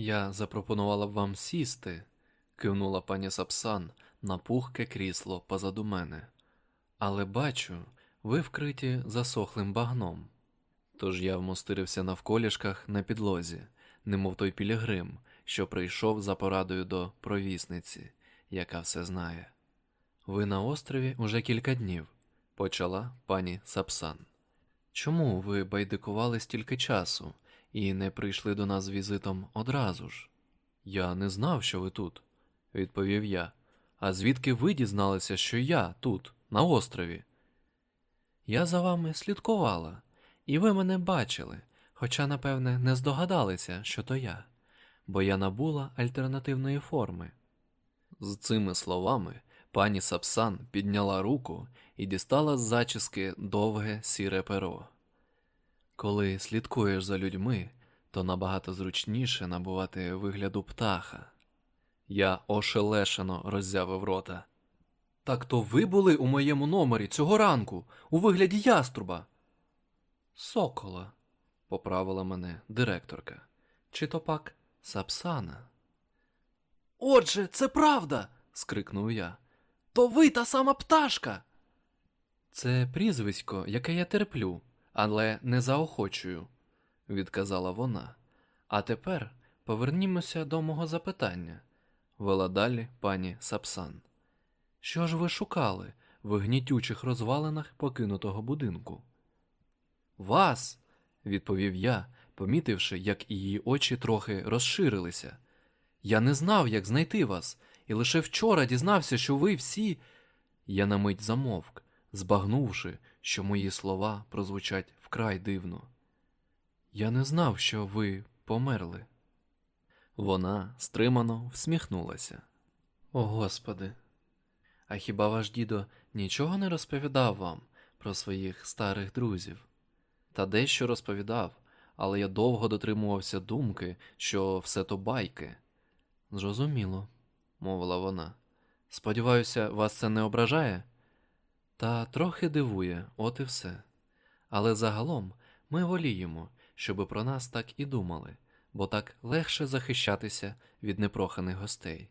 Я запропонувала б вам сісти, кивнула пані Сапсан на пухке крісло позаду мене. Але бачу, ви вкриті засохлим багном. Тож я вмостирився навколішках на підлозі, немов той пілігрим, що прийшов за порадою до провісниці, яка все знає. Ви на острові уже кілька днів, почала пані Сапсан. Чому ви байдикували стільки часу і не прийшли до нас з візитом одразу ж? Я не знав, що ви тут, відповів я. А звідки ви дізналися, що я тут, на острові? Я за вами слідкувала, і ви мене бачили, хоча, напевне, не здогадалися, що то я, бо я набула альтернативної форми. З цими словами пані Сапсан підняла руку і дістала з зачіски довге сіре перо. Коли слідкуєш за людьми, то набагато зручніше набувати вигляду птаха. Я ошелешено роззявив рота. Так то ви були у моєму номері цього ранку, у вигляді яструба. Сокола, поправила мене директорка. Чи то пак Сапсана? Отже, це правда. скрикнув я. То ви та сама пташка. Це прізвисько, яке я терплю, але не заохочую, відказала вона. А тепер повернімося до мого запитання, вела далі пані Сапсан. Що ж ви шукали в гнітючих розвалинах покинутого будинку? Вас, відповів я, помітивши, як її очі трохи розширилися. Я не знав, як знайти вас, і лише вчора дізнався, що ви всі. Я на мить замовк, збагнувши, що мої слова прозвучать вкрай дивно. Я не знав, що ви померли. Вона стримано всміхнулася. О Господи. А хіба ваш дідо нічого не розповідав вам про своїх старих друзів? Та дещо розповідав, але я довго дотримувався думки, що все то байки. Зрозуміло, мовила вона. Сподіваюся, вас це не ображає? Та трохи дивує, от і все. Але загалом ми воліємо, щоби про нас так і думали, бо так легше захищатися від непроханих гостей.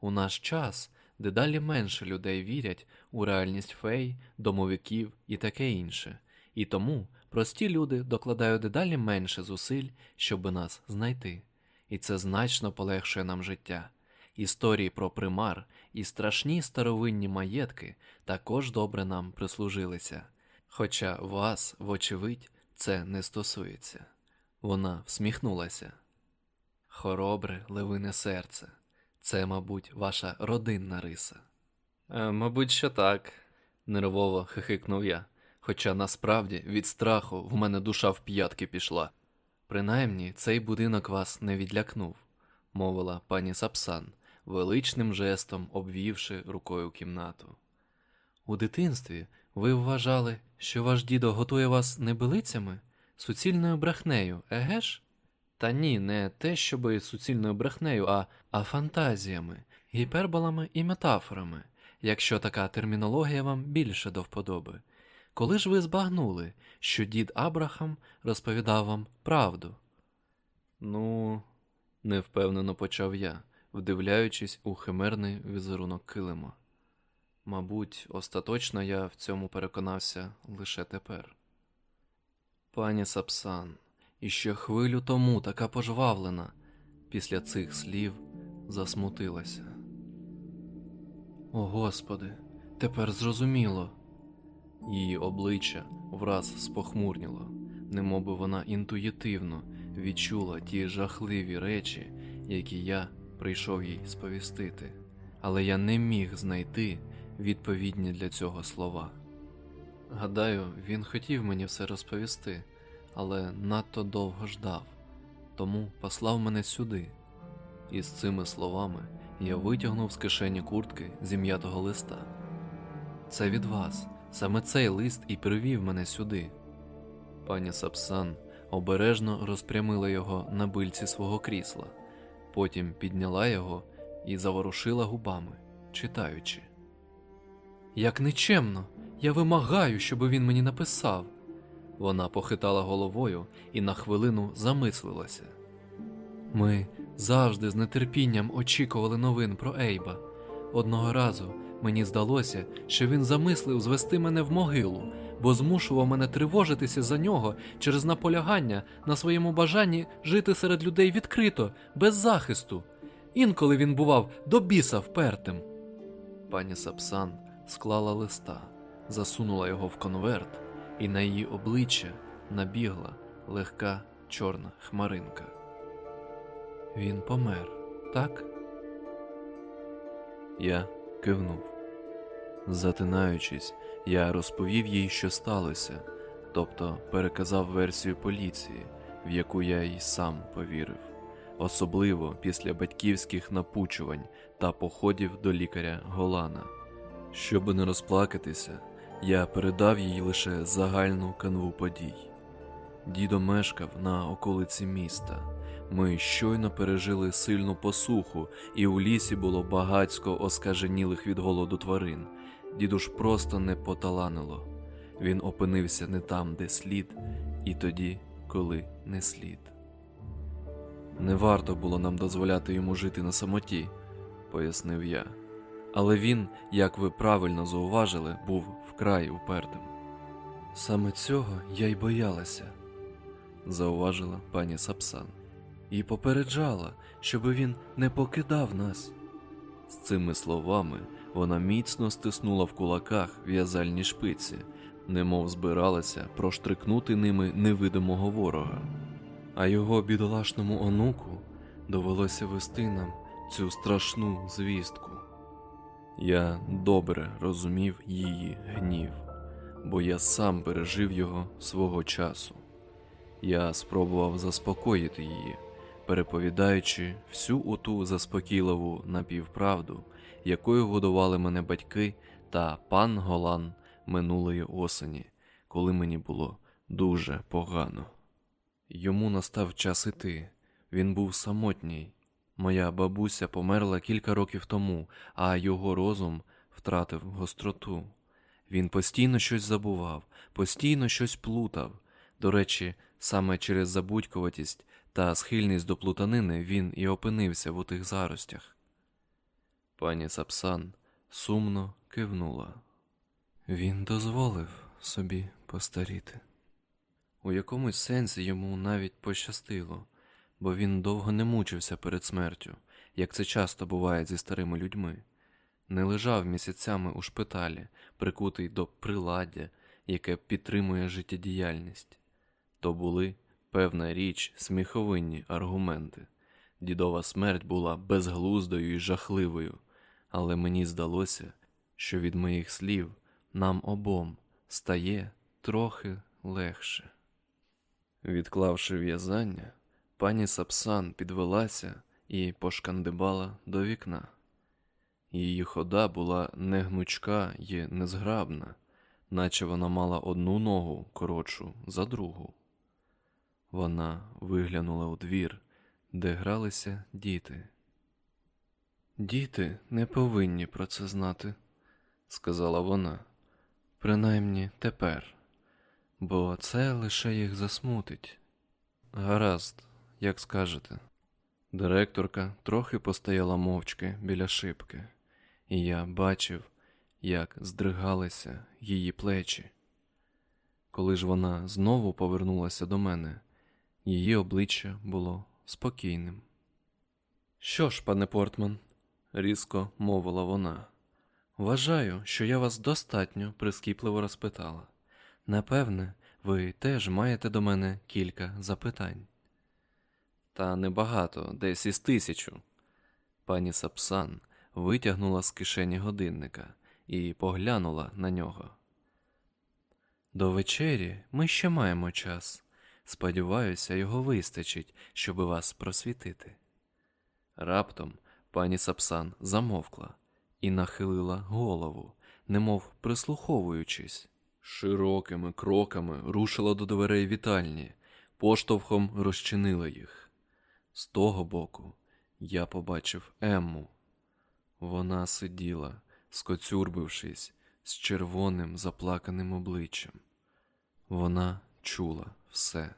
У наш час дедалі менше людей вірять у реальність фей, домовиків і таке інше, і тому прості люди докладають дедалі менше зусиль, щоби нас знайти, і це значно полегшує нам життя. Історії про примар і страшні старовинні маєтки також добре нам прислужилися, хоча вас, вочевидь, це не стосується. Вона всміхнулася. Хоробре, левине серце. Це, мабуть, ваша родинна риса. Е, мабуть, що так, нервово хихикнув я, хоча насправді від страху в мене душа в п'ятки пішла. Принаймні, цей будинок вас не відлякнув, мовила пані Сапсан, величним жестом обвівши рукою кімнату. У дитинстві ви вважали, що ваш дідо готує вас не билицями, суцільною брехнею, еге ж? Та ні, не те, щоби суцільною брехнею, а, а фантазіями, гіперболами і метафорами, якщо така термінологія вам більше до вподоби. Коли ж ви збагнули, що дід Абрахам розповідав вам правду? Ну, невпевнено почав я, вдивляючись у химерний візерунок килима. Мабуть, остаточно я в цьому переконався лише тепер. Пані Сапсан, іще хвилю тому така пожвавлена, після цих слів засмутилася. О Господи, тепер зрозуміло. Її обличчя враз спохмурніло, немоби вона інтуїтивно відчула ті жахливі речі, які я прийшов їй сповістити, але я не міг знайти відповідні для цього слова. Гадаю, він хотів мені все розповісти, але надто довго ждав, тому послав мене сюди. І з цими словами я витягнув з кишені куртки зім'ятого листа. Це від вас, саме цей лист і привів мене сюди. Пані Сапсан обережно розпрямила його на бильці свого крісла, потім підняла його і заворушила губами, читаючи. Як нечемно, я вимагаю, щоб він мені написав. Вона похитала головою і на хвилину замислилася. Ми завжди з нетерпінням очікували новин про Ейба. Одного разу мені здалося, що він замислив звести мене в могилу, бо змушував мене тривожитися за нього через наполягання на своєму бажанні жити серед людей відкрито, без захисту. Інколи він бував до біса впертим. Пані Сапсан склала листа, засунула його в конверт, і на її обличчя набігла легка чорна хмаринка. Він помер, так? Я кивнув. Затинаючись, я розповів їй, що сталося, тобто переказав версію поліції, в яку я й сам повірив, особливо після батьківських напучувань та походів до лікаря Голана. Щоб не розплакатися, я передав їй лише загальну канву подій. Дідо мешкав на околиці міста. Ми щойно пережили сильну посуху, і у лісі було багацько оскаженілих від голоду тварин. Діду ж просто не поталанило. Він опинився не там, де слід, і тоді, коли не слід. Не варто було нам дозволяти йому жити на самоті, пояснив я. Але він, як ви правильно зауважили, був вкрай упертим. Саме цього я й боялася, зауважила пані Сапсан, і попереджала, щоби він не покидав нас. З цими словами вона міцно стиснула в кулаках в'язальні шпиці, немов збиралася проштрикнути ними невидимого ворога, а його бідолашному онуку довелося вести нам цю страшну звістку. Я добре розумів її гнів, бо я сам пережив його свого часу. Я спробував заспокоїти її, переповідаючи всю оту заспокійливу напівправду, якою годували мене батьки та пан Голан минулої осені, коли мені було дуже погано. Йому настав час іти, він був самотній. Моя бабуся померла кілька років тому, а його розум втратив гостроту. Він постійно щось забував, постійно щось плутав. До речі, саме через забудькуватість та схильність до плутанини він і опинився в отих заростях. Пані Сапсан сумно кивнула. Він дозволив собі постаріти. У якомусь сенсі йому навіть пощастило, бо він довго не мучився перед смертю, як це часто буває зі старими людьми, не лежав місяцями у шпиталі, прикутий до приладдя, яке підтримує життєдіяльність. То були, певна річ, сміховинні аргументи. Дідова смерть була безглуздою і жахливою, але мені здалося, що від моїх слів нам обом стає трохи легше. Відклавши в'язання, пані Сапсан підвелася і пошкандибала до вікна. Її хода була негнучка і незграбна, наче вона мала одну ногу коротшу за другу. Вона виглянула у двір, де гралися діти. Діти не повинні про це знати, сказала вона, принаймні тепер, бо це лише їх засмутить. Гаразд, як скажете. Директорка трохи постояла мовчки біля шибки, і я бачив, як здригалися її плечі. Коли ж вона знову повернулася до мене, її обличчя було спокійним. Що ж, пане Портман, різко мовила вона, вважаю, що я вас достатньо прискіпливо розпитала. Напевне, ви теж маєте до мене кілька запитань. Та небагато, десь із тисячу. Пані Сапсан витягнула з кишені годинника і поглянула на нього. До вечері ми ще маємо час. Сподіваюся, його вистачить, щоб вас просвітити. Раптом пані Сапсан замовкла і нахилила голову, немов прислуховуючись, широкими кроками рушила до дверей вітальні, поштовхом розчинила їх. З того боку я побачив Емму. Вона сиділа, скоцюрбившись, з червоним заплаканим обличчям. Вона чула все.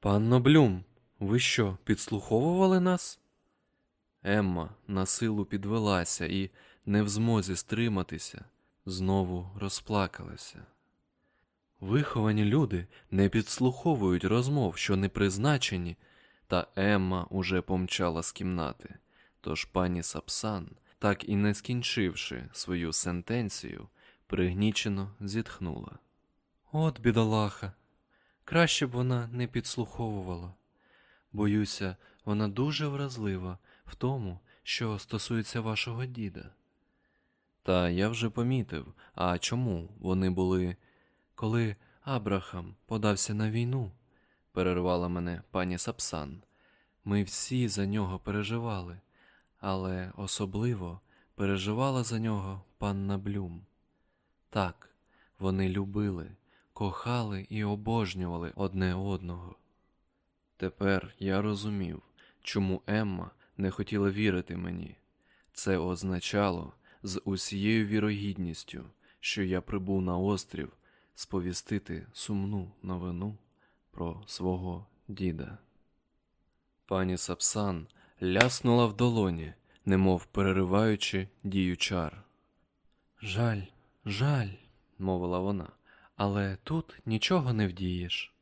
Панно Блюм. Ви що, підслуховували нас? Емма на силу підвелася і, не в змозі стриматися, знову розплакалася. Виховані люди не підслуховують розмов, що не призначені, та Емма уже помчала з кімнати. Тож пані Сапсан, так і не скінчивши свою сентенцію, пригнічено зітхнула. От бідолаха, краще б вона не підслуховувала. Боюся, вона дуже вразлива в тому, що стосується вашого діда. Та я вже помітив, а чому вони були, коли Абрахам подався на війну, перервала мене пані Сапсан. Ми всі за нього переживали, але особливо переживала за нього панна Блюм. Так, вони любили, кохали і обожнювали одне одного. Тепер я розумів, чому Емма не хотіла вірити мені. Це означало з усією вірогідністю, що я прибув на острів сповістити сумну новину про свого діда. Пані Сапсан ляснула в долоні, немов перериваючи дію чар. Жаль, жаль, мовила вона, але тут нічого не вдієш.